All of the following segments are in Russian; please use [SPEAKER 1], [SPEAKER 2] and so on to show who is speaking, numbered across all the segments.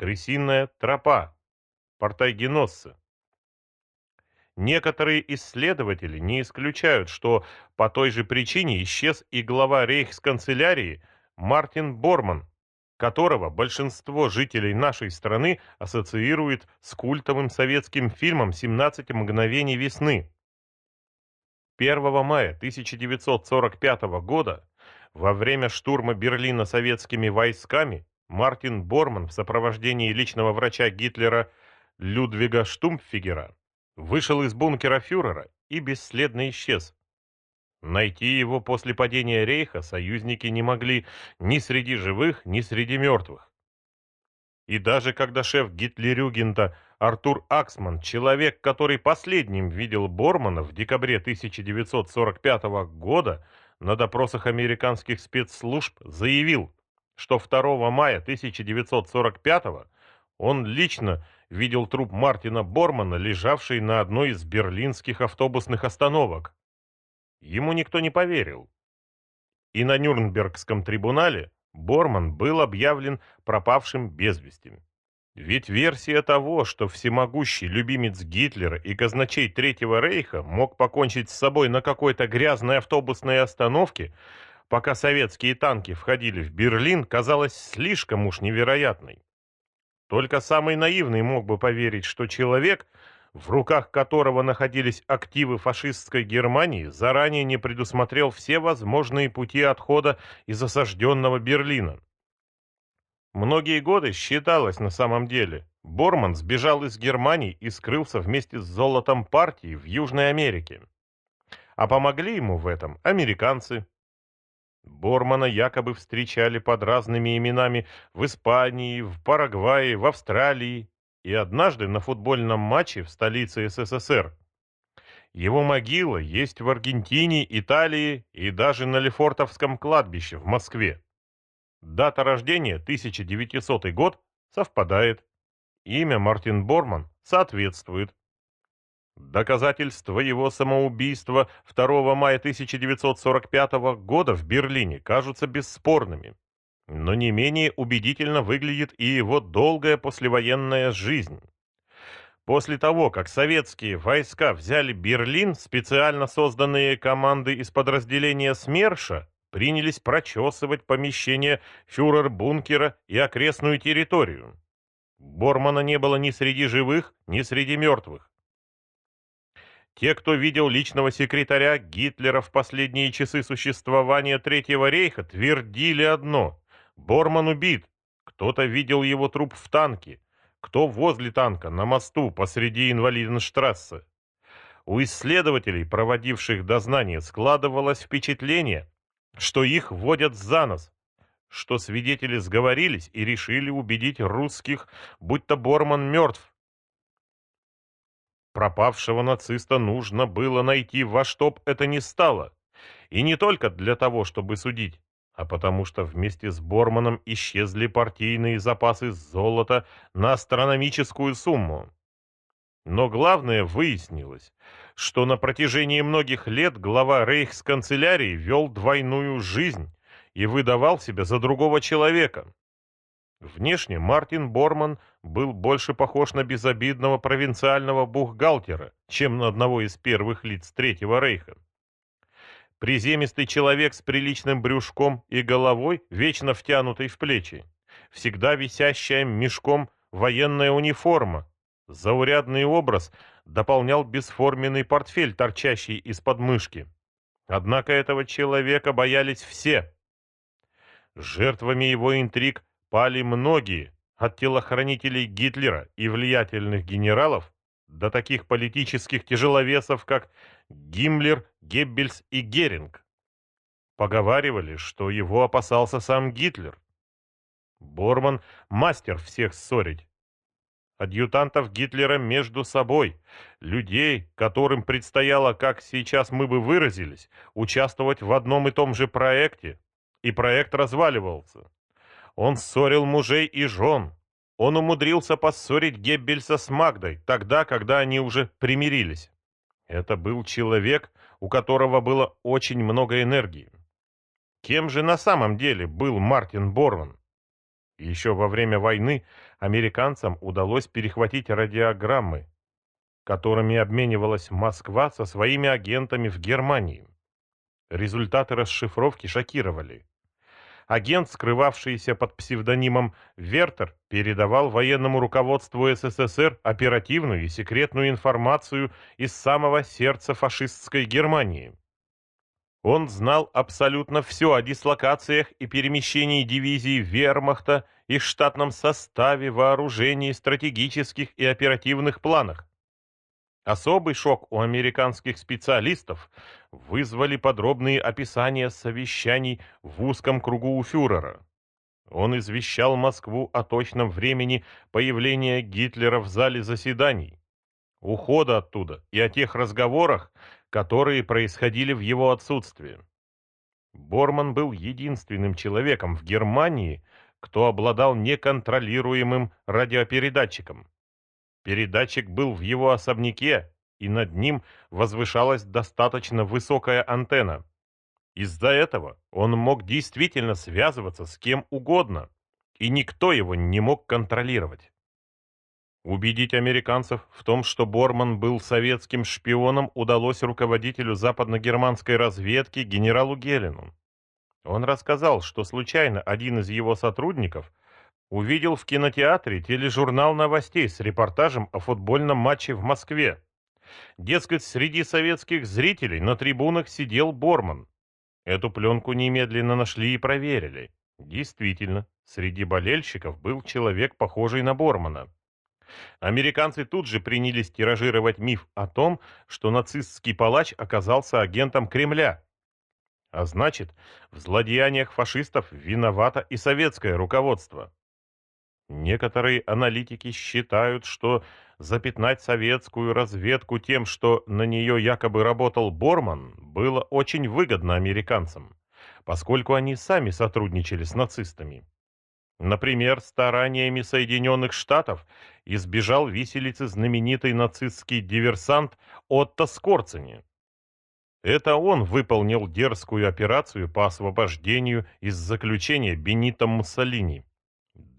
[SPEAKER 1] крысиная тропа, портайгеносцы. Некоторые исследователи не исключают, что по той же причине исчез и глава рейхсканцелярии Мартин Борман, которого большинство жителей нашей страны ассоциирует с культовым советским фильмом «17 мгновений весны». 1 мая 1945 года во время штурма Берлина советскими войсками Мартин Борман в сопровождении личного врача Гитлера Людвига Штумфигера вышел из бункера фюрера и бесследно исчез. Найти его после падения рейха союзники не могли ни среди живых, ни среди мертвых. И даже когда шеф Гитлерюгента Артур Аксман, человек, который последним видел Бормана в декабре 1945 года, на допросах американских спецслужб заявил, что 2 мая 1945 он лично видел труп Мартина Бормана, лежавший на одной из берлинских автобусных остановок. Ему никто не поверил. И на Нюрнбергском трибунале Борман был объявлен пропавшим без вести. Ведь версия того, что всемогущий любимец Гитлера и казначей Третьего Рейха мог покончить с собой на какой-то грязной автобусной остановке, пока советские танки входили в Берлин, казалась слишком уж невероятной. Только самый наивный мог бы поверить, что человек, в руках которого находились активы фашистской Германии, заранее не предусмотрел все возможные пути отхода из осажденного Берлина. Многие годы считалось на самом деле, Борман сбежал из Германии и скрылся вместе с золотом партии в Южной Америке. А помогли ему в этом американцы, Бормана якобы встречали под разными именами в Испании, в Парагвае, в Австралии и однажды на футбольном матче в столице СССР. Его могила есть в Аргентине, Италии и даже на Лефортовском кладбище в Москве. Дата рождения 1900 год совпадает. Имя Мартин Борман соответствует. Доказательства его самоубийства 2 мая 1945 года в Берлине кажутся бесспорными. Но не менее убедительно выглядит и его долгая послевоенная жизнь. После того, как советские войска взяли Берлин, специально созданные команды из подразделения СМЕРШа принялись прочесывать помещения фюрер-бункера и окрестную территорию. Бормана не было ни среди живых, ни среди мертвых. Те, кто видел личного секретаря Гитлера в последние часы существования Третьего рейха, твердили одно – Борман убит. Кто-то видел его труп в танке, кто возле танка, на мосту, посреди инвалиденштрассе. У исследователей, проводивших дознание, складывалось впечатление, что их водят за нос, что свидетели сговорились и решили убедить русских, будто Борман мертв, Пропавшего нациста нужно было найти во что б это ни стало. И не только для того, чтобы судить, а потому что вместе с Борманом исчезли партийные запасы золота на астрономическую сумму. Но главное выяснилось, что на протяжении многих лет глава рейхсканцелярии вел двойную жизнь и выдавал себя за другого человека. Внешне Мартин Борман был больше похож на безобидного провинциального бухгалтера, чем на одного из первых лиц Третьего Рейха. Приземистый человек с приличным брюшком и головой, вечно втянутой в плечи, всегда висящая мешком военная униформа. Заурядный образ дополнял бесформенный портфель, торчащий из подмышки. Однако этого человека боялись все. Жертвами его интриг пали многие, от телохранителей Гитлера и влиятельных генералов до таких политических тяжеловесов, как Гиммлер, Геббельс и Геринг. Поговаривали, что его опасался сам Гитлер. Борман – мастер всех ссорить. Адъютантов Гитлера между собой, людей, которым предстояло, как сейчас мы бы выразились, участвовать в одном и том же проекте, и проект разваливался. Он ссорил мужей и жен. Он умудрился поссорить Геббельса с Магдой, тогда, когда они уже примирились. Это был человек, у которого было очень много энергии. Кем же на самом деле был Мартин Борман? Еще во время войны американцам удалось перехватить радиограммы, которыми обменивалась Москва со своими агентами в Германии. Результаты расшифровки шокировали. Агент, скрывавшийся под псевдонимом Вертер, передавал военному руководству СССР оперативную и секретную информацию из самого сердца фашистской Германии. Он знал абсолютно все о дислокациях и перемещении дивизий вермахта, их штатном составе, вооружении, стратегических и оперативных планах. Особый шок у американских специалистов вызвали подробные описания совещаний в узком кругу у фюрера. Он извещал Москву о точном времени появления Гитлера в зале заседаний, ухода оттуда и о тех разговорах, которые происходили в его отсутствии. Борман был единственным человеком в Германии, кто обладал неконтролируемым радиопередатчиком. Передатчик был в его особняке, и над ним возвышалась достаточно высокая антенна. Из-за этого он мог действительно связываться с кем угодно, и никто его не мог контролировать. Убедить американцев в том, что Борман был советским шпионом, удалось руководителю западно-германской разведки генералу Гелину. Он рассказал, что случайно один из его сотрудников увидел в кинотеатре тележурнал новостей с репортажем о футбольном матче в Москве. Дескать, среди советских зрителей на трибунах сидел Борман. Эту пленку немедленно нашли и проверили. Действительно, среди болельщиков был человек, похожий на Бормана. Американцы тут же принялись тиражировать миф о том, что нацистский палач оказался агентом Кремля. А значит, в злодеяниях фашистов виновато и советское руководство. Некоторые аналитики считают, что запятнать советскую разведку тем, что на нее якобы работал Борман, было очень выгодно американцам, поскольку они сами сотрудничали с нацистами. Например, стараниями Соединенных Штатов избежал виселицы знаменитый нацистский диверсант Отто Скорцени. Это он выполнил дерзкую операцию по освобождению из заключения Бенито Муссолини.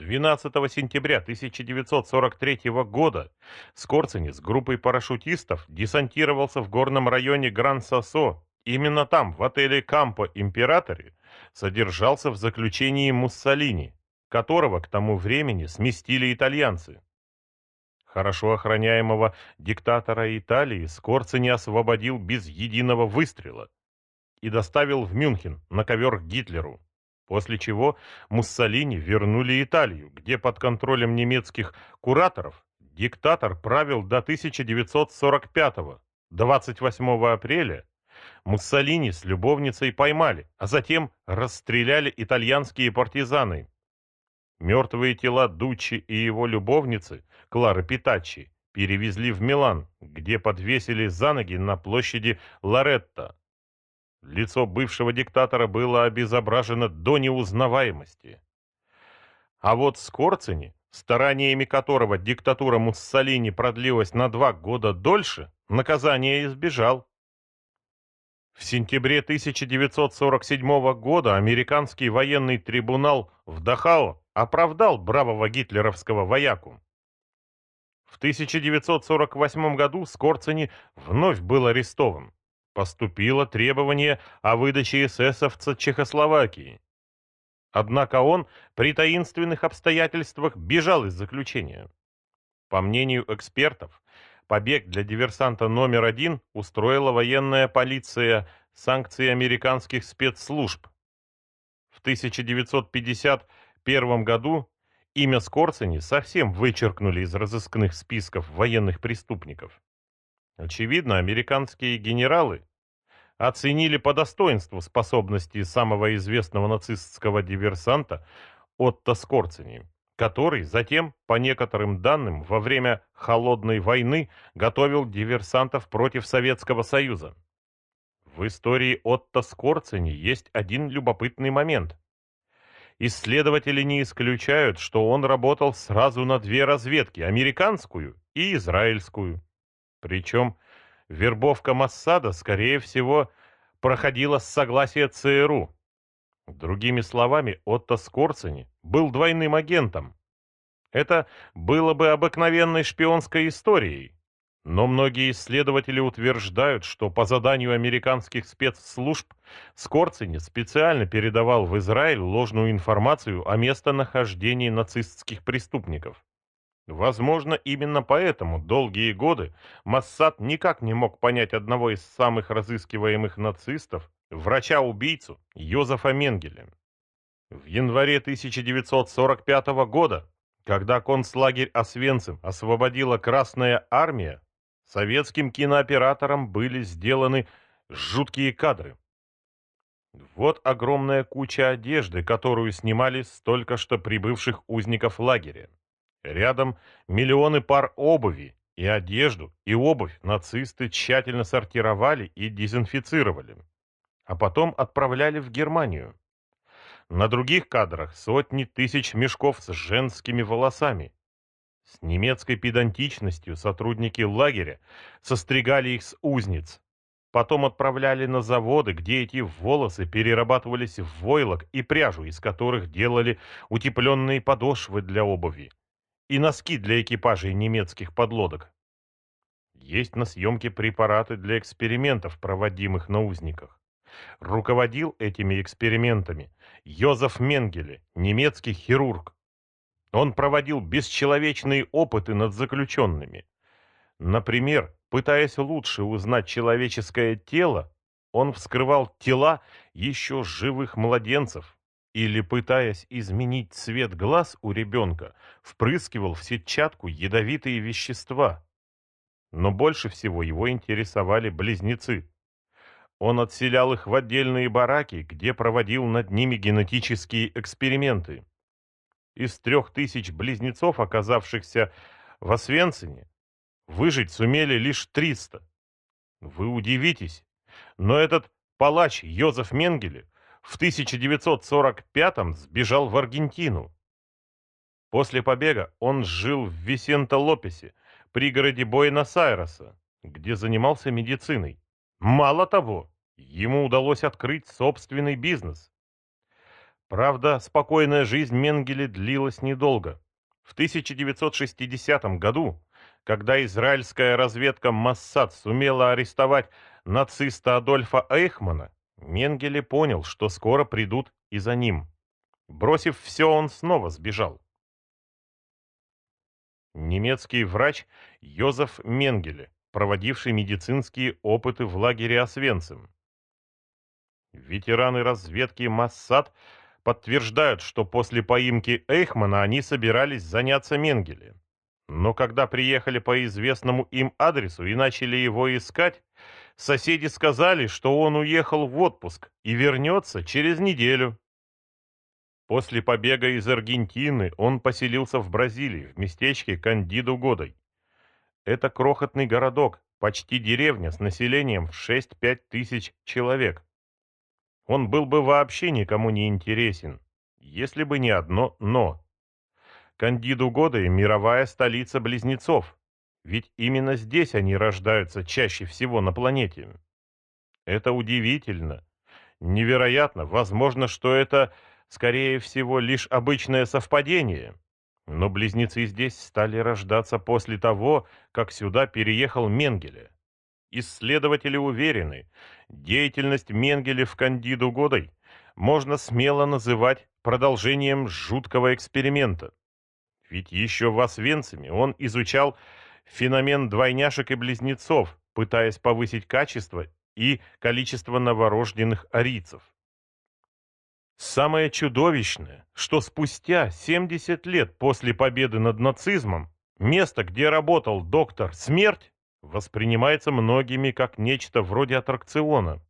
[SPEAKER 1] 12 сентября 1943 года Скорцени с группой парашютистов десантировался в горном районе Гран-Сосо. Именно там, в отеле Кампо Императоре, содержался в заключении Муссолини которого к тому времени сместили итальянцы. Хорошо охраняемого диктатора Италии Скорци не освободил без единого выстрела и доставил в Мюнхен на ковер к Гитлеру, после чего Муссолини вернули Италию, где под контролем немецких кураторов диктатор правил до 1945 -го. 28 апреля Муссолини с любовницей поймали, а затем расстреляли итальянские партизаны, Мертвые тела Дуччи и его любовницы, Клары Питачи, перевезли в Милан, где подвесили за ноги на площади Лоретто. Лицо бывшего диктатора было обезображено до неузнаваемости. А вот Скорцени, стараниями которого диктатура Муссолини продлилась на два года дольше, наказание избежал. В сентябре 1947 года американский военный трибунал в Дахау оправдал бравого гитлеровского вояку. В 1948 году Скорцени вновь был арестован. Поступило требование о выдаче эсэсовца Чехословакии. Однако он при таинственных обстоятельствах бежал из заключения. По мнению экспертов, побег для диверсанта номер один устроила военная полиция санкции американских спецслужб. В 1950 1941 году имя Скорцени совсем вычеркнули из разыскных списков военных преступников. Очевидно, американские генералы оценили по достоинству способности самого известного нацистского диверсанта Отто Скорцени, который затем, по некоторым данным, во время Холодной войны готовил диверсантов против Советского Союза. В истории Отто Скорцени есть один любопытный момент. Исследователи не исключают, что он работал сразу на две разведки – американскую и израильскую. Причем вербовка Массада, скорее всего, проходила с согласия ЦРУ. Другими словами, Отто Скорцени был двойным агентом. Это было бы обыкновенной шпионской историей. Но многие исследователи утверждают, что по заданию американских спецслужб Скорцени специально передавал в Израиль ложную информацию о местонахождении нацистских преступников. Возможно, именно поэтому долгие годы Моссад никак не мог понять одного из самых разыскиваемых нацистов, врача-убийцу Йозефа Менгеля. В январе 1945 года, когда концлагерь Освенцим освободила Красная Армия, советским кинооператорам были сделаны жуткие кадры. Вот огромная куча одежды, которую снимали с только что прибывших узников лагеря. Рядом миллионы пар обуви, и одежду, и обувь нацисты тщательно сортировали и дезинфицировали, а потом отправляли в Германию. На других кадрах сотни тысяч мешков с женскими волосами. С немецкой педантичностью сотрудники лагеря состригали их с узниц. Потом отправляли на заводы, где эти волосы перерабатывались в войлок и пряжу, из которых делали утепленные подошвы для обуви и носки для экипажей немецких подлодок. Есть на съемке препараты для экспериментов, проводимых на узниках. Руководил этими экспериментами Йозеф Менгеле, немецкий хирург. Он проводил бесчеловечные опыты над заключенными. Например, пытаясь лучше узнать человеческое тело, он вскрывал тела еще живых младенцев, или, пытаясь изменить цвет глаз у ребенка, впрыскивал в сетчатку ядовитые вещества. Но больше всего его интересовали близнецы. Он отселял их в отдельные бараки, где проводил над ними генетические эксперименты. Из трех тысяч близнецов, оказавшихся в Освенцине, выжить сумели лишь 300. Вы удивитесь, но этот палач Йозеф Менгеле в 1945-м сбежал в Аргентину. После побега он жил в Висенто-Лопесе, пригороде Буэнос-Айреса, где занимался медициной. Мало того, ему удалось открыть собственный бизнес. Правда, спокойная жизнь Менгеле длилась недолго. В 1960 году, когда израильская разведка Моссад сумела арестовать нациста Адольфа Эйхмана, Менгеле понял, что скоро придут и за ним. Бросив все, он снова сбежал. Немецкий врач Йозеф Менгеле, проводивший медицинские опыты в лагере Освенцим. Ветераны разведки Массад подтверждают, что после поимки Эйхмана они собирались заняться Менгеле. Но когда приехали по известному им адресу и начали его искать, соседи сказали, что он уехал в отпуск и вернется через неделю. После побега из Аргентины он поселился в Бразилии, в местечке Кандиду Годой. Это крохотный городок, почти деревня с населением в 6-5 тысяч человек. Он был бы вообще никому не интересен, если бы не одно «но». Кандиду Годы – мировая столица близнецов. Ведь именно здесь они рождаются чаще всего на планете. Это удивительно. Невероятно. Возможно, что это, скорее всего, лишь обычное совпадение. Но близнецы здесь стали рождаться после того, как сюда переехал Менгеле. Исследователи уверены, деятельность Менгеле в Кандиду Годой можно смело называть продолжением жуткого эксперимента. Ведь еще в Освенциме он изучал феномен двойняшек и близнецов, пытаясь повысить качество и количество новорожденных арийцев. Самое чудовищное, что спустя 70 лет после победы над нацизмом место, где работал доктор Смерть, воспринимается многими как нечто вроде аттракциона.